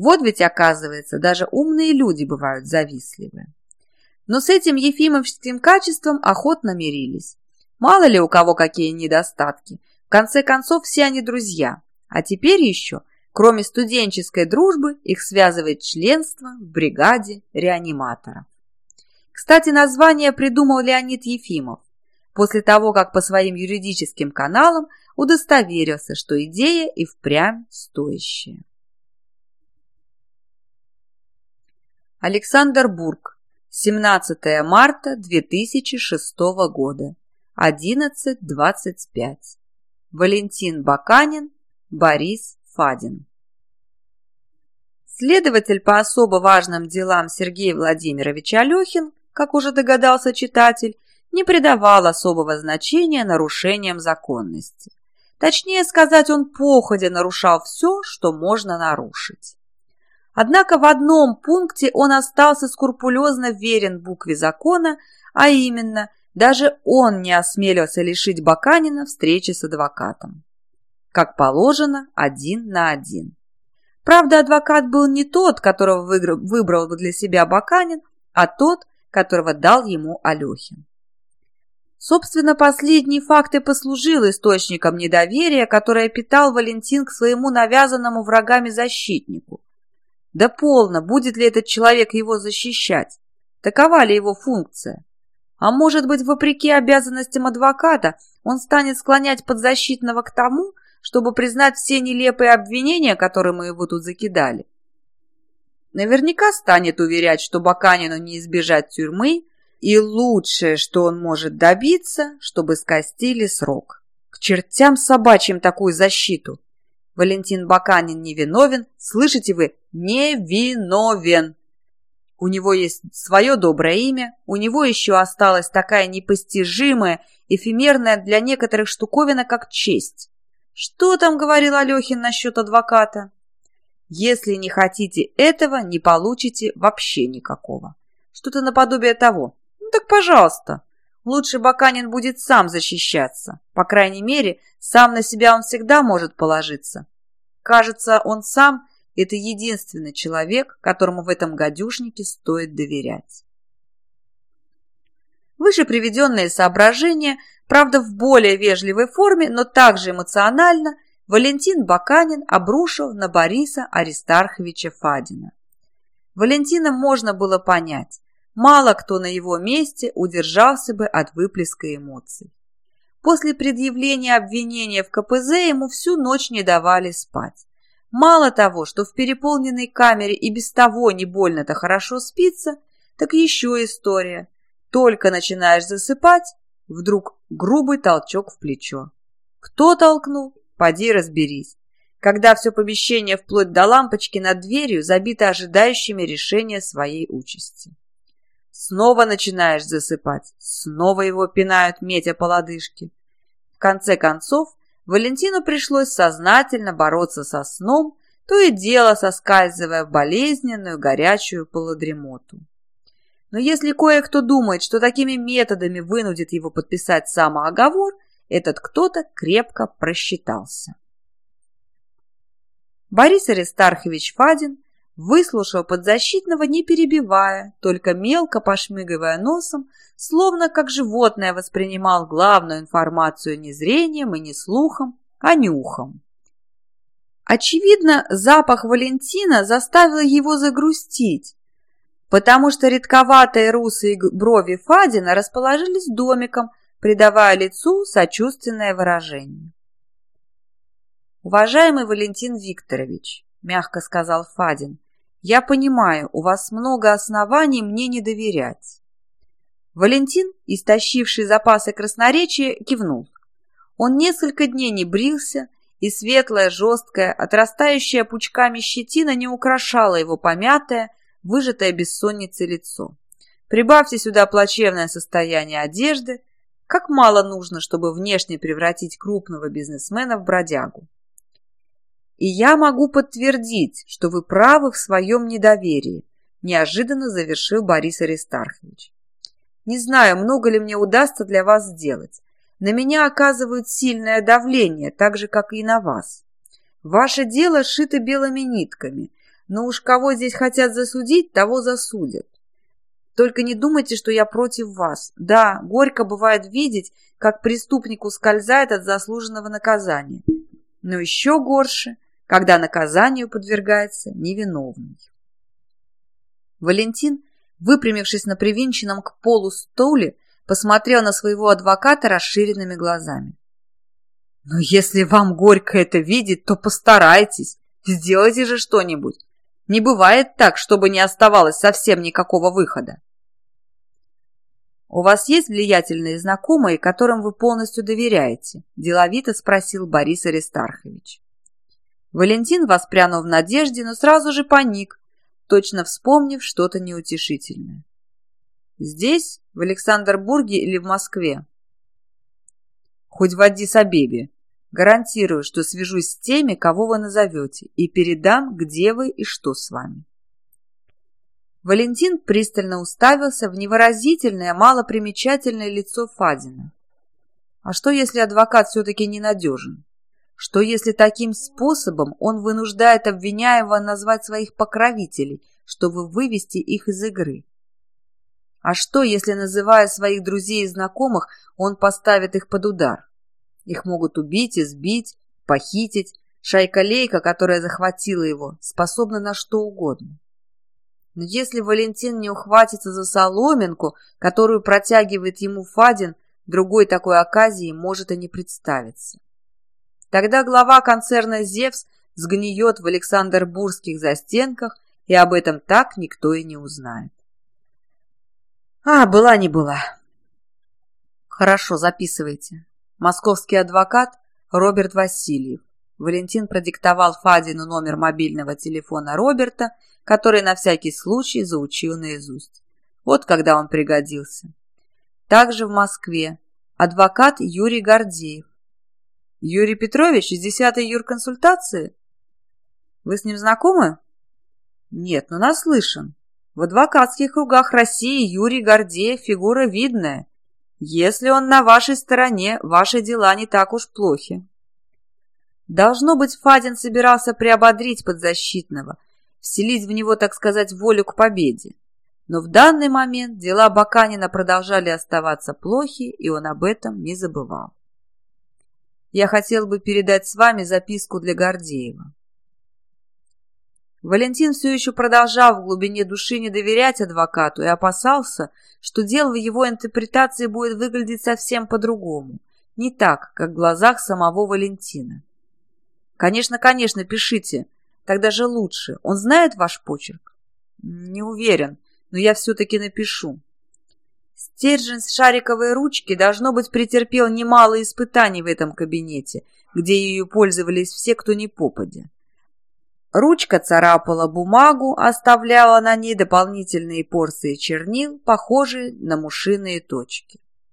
Вот ведь, оказывается, даже умные люди бывают завистливы. Но с этим ефимовским качеством охотно мирились. Мало ли у кого какие недостатки. В конце концов, все они друзья. А теперь еще, кроме студенческой дружбы, их связывает членство в бригаде реаниматоров. Кстати, название придумал Леонид Ефимов после того, как по своим юридическим каналам удостоверился, что идея и впрямь стоящая. Александр Бург, 17 марта 2006 года, 11.25. Валентин Баканин, Борис Фадин. Следователь по особо важным делам Сергей Владимирович Алехин, как уже догадался читатель, не придавал особого значения нарушениям законности. Точнее сказать, он походя нарушал все, что можно нарушить. Однако в одном пункте он остался скрупулезно верен букве закона, а именно, даже он не осмелился лишить Баканина встречи с адвокатом. Как положено, один на один. Правда, адвокат был не тот, которого выбрал бы для себя Баканин, а тот, которого дал ему Алехин. Собственно, последний факт и послужил источником недоверия, которое питал Валентин к своему навязанному врагами защитнику. Да полно, будет ли этот человек его защищать? Такова ли его функция? А может быть, вопреки обязанностям адвоката, он станет склонять подзащитного к тому, чтобы признать все нелепые обвинения, которые мы его тут закидали? Наверняка станет уверять, что Баканину не избежать тюрьмы, и лучшее, что он может добиться, чтобы скостили срок. К чертям собачьим такую защиту. Валентин Баканин невиновен, слышите вы, невиновен. У него есть свое доброе имя, у него еще осталась такая непостижимая, эфемерная для некоторых штуковина, как честь. Что там говорил Алехин насчет адвоката? Если не хотите этого, не получите вообще никакого. Что-то наподобие того так пожалуйста. Лучше Баканин будет сам защищаться. По крайней мере, сам на себя он всегда может положиться. Кажется, он сам – это единственный человек, которому в этом гадюшнике стоит доверять. Выше приведенные соображения, правда в более вежливой форме, но также эмоционально, Валентин Баканин обрушил на Бориса Аристарховича Фадина. Валентина можно было понять. Мало кто на его месте удержался бы от выплеска эмоций. После предъявления обвинения в КПЗ ему всю ночь не давали спать. Мало того, что в переполненной камере и без того не больно-то хорошо спится, так еще история. Только начинаешь засыпать, вдруг грубый толчок в плечо. Кто толкнул? Поди разберись. Когда все помещение вплоть до лампочки над дверью забито ожидающими решения своей участи. Снова начинаешь засыпать, снова его пинают, метя по лодыжке. В конце концов, Валентину пришлось сознательно бороться со сном, то и дело соскальзывая в болезненную горячую полудремоту. Но если кое-кто думает, что такими методами вынудит его подписать самооговор, этот кто-то крепко просчитался. Борис Аристархович Фадин выслушал подзащитного, не перебивая, только мелко пошмыгивая носом, словно как животное воспринимал главную информацию не зрением и не слухом, а нюхом. Очевидно, запах Валентина заставил его загрустить, потому что редковатые русые брови Фадина расположились домиком, придавая лицу сочувственное выражение. «Уважаемый Валентин Викторович», — мягко сказал Фадин, я понимаю, у вас много оснований мне не доверять. Валентин, истощивший запасы красноречия, кивнул. Он несколько дней не брился, и светлая, жесткая, отрастающая пучками щетина не украшала его помятое, выжатое бессонницей лицо. Прибавьте сюда плачевное состояние одежды, как мало нужно, чтобы внешне превратить крупного бизнесмена в бродягу. И я могу подтвердить, что вы правы в своем недоверии, неожиданно завершил Борис Аристархович. Не знаю, много ли мне удастся для вас сделать. На меня оказывают сильное давление, так же, как и на вас. Ваше дело шито белыми нитками, Ну уж кого здесь хотят засудить, того засудят. Только не думайте, что я против вас. Да, горько бывает видеть, как преступник ускользает от заслуженного наказания. Но еще горше, когда наказанию подвергается невиновный. Валентин, выпрямившись на привинченном к полу стуле, посмотрел на своего адвоката расширенными глазами. «Но если вам горько это видеть, то постарайтесь, сделайте же что-нибудь. Не бывает так, чтобы не оставалось совсем никакого выхода. «У вас есть влиятельные знакомые, которым вы полностью доверяете?» – деловито спросил Борис Аристархович. Валентин воспрянул в надежде, но сразу же паник, точно вспомнив что-то неутешительное. «Здесь, в Александрбурге или в Москве?» «Хоть в Аддис-Абебе. Гарантирую, что свяжусь с теми, кого вы назовете, и передам, где вы и что с вами». Валентин пристально уставился в невыразительное, малопримечательное лицо Фадина. А что, если адвокат все-таки ненадежен? Что, если таким способом он вынуждает обвиняемого назвать своих покровителей, чтобы вывести их из игры? А что, если, называя своих друзей и знакомых, он поставит их под удар? Их могут убить, избить, похитить. Шайка-лейка, которая захватила его, способна на что угодно. Но если Валентин не ухватится за соломинку, которую протягивает ему Фадин, другой такой оказии может и не представиться. Тогда глава концерна «Зевс» сгниет в Александрбургских застенках, и об этом так никто и не узнает. А, была не была. Хорошо, записывайте. Московский адвокат Роберт Васильев. Валентин продиктовал Фадину номер мобильного телефона Роберта который на всякий случай заучил наизусть. Вот когда он пригодился. Также в Москве адвокат Юрий Гордеев. Юрий Петрович из 10-й юрконсультации? Вы с ним знакомы? Нет, но наслышан. В адвокатских кругах России Юрий Гордеев фигура видная. Если он на вашей стороне, ваши дела не так уж плохи. Должно быть, Фадин собирался приободрить подзащитного – вселить в него, так сказать, волю к победе. Но в данный момент дела Баканина продолжали оставаться плохи, и он об этом не забывал. Я хотел бы передать с вами записку для Гордеева. Валентин все еще продолжал в глубине души не доверять адвокату и опасался, что дело в его интерпретации будет выглядеть совсем по-другому, не так, как в глазах самого Валентина. «Конечно, конечно, пишите», Тогда же лучше. Он знает ваш почерк? Не уверен, но я все-таки напишу. Стержень с шариковой ручки, должно быть, претерпел немало испытаний в этом кабинете, где ее пользовались все, кто не попадя. Ручка царапала бумагу, оставляла на ней дополнительные порции чернил, похожие на мушиные точки.